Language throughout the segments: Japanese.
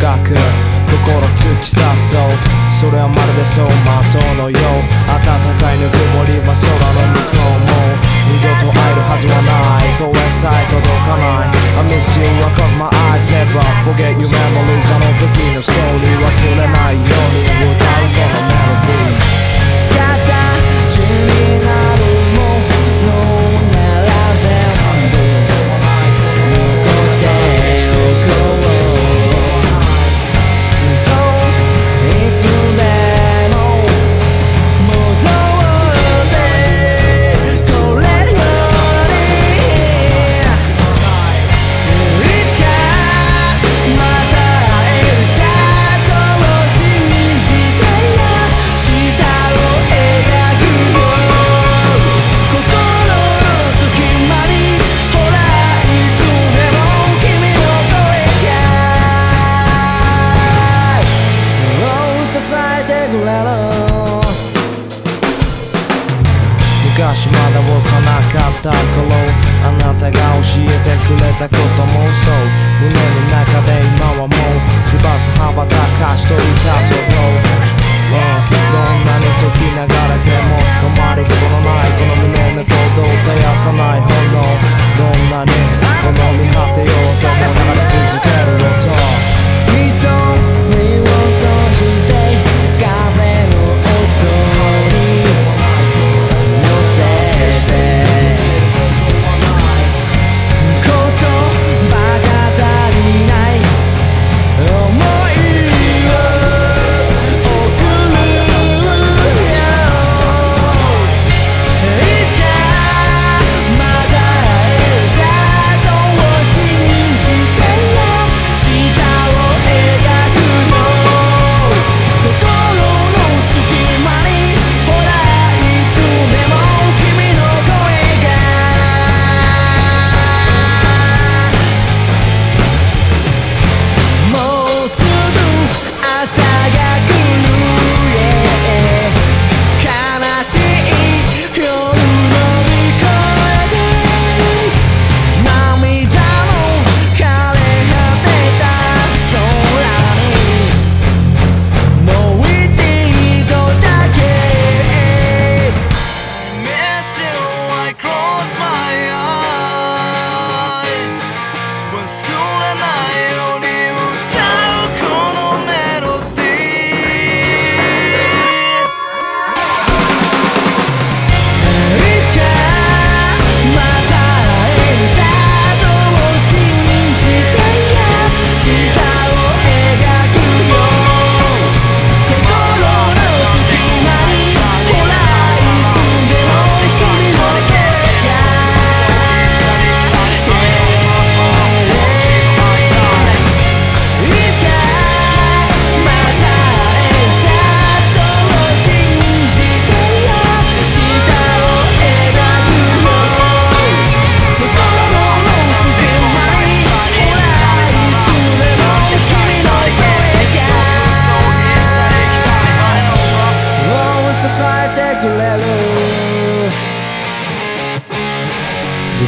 深く心突き刺そう。それはまるで走馬とのよう。暖かいぬくもりは空の向こうも。二度と会えるはずはない。声さえ届かない。I miss you across my eyes never forget your memories. あの時のストーリー忘れないように。歌うもかしまだ幼かった頃あなたが教えてくれたこともそう胸の中で今はもう翼羽ばたかしといたぞ Oh どんなに時流れても止まりこのないこの胸の鼓動絶やさない炎どんなに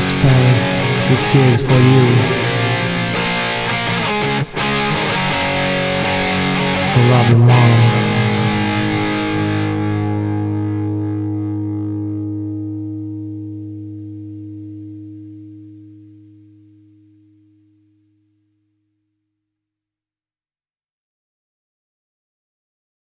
This pain, this tears for you. I love you mom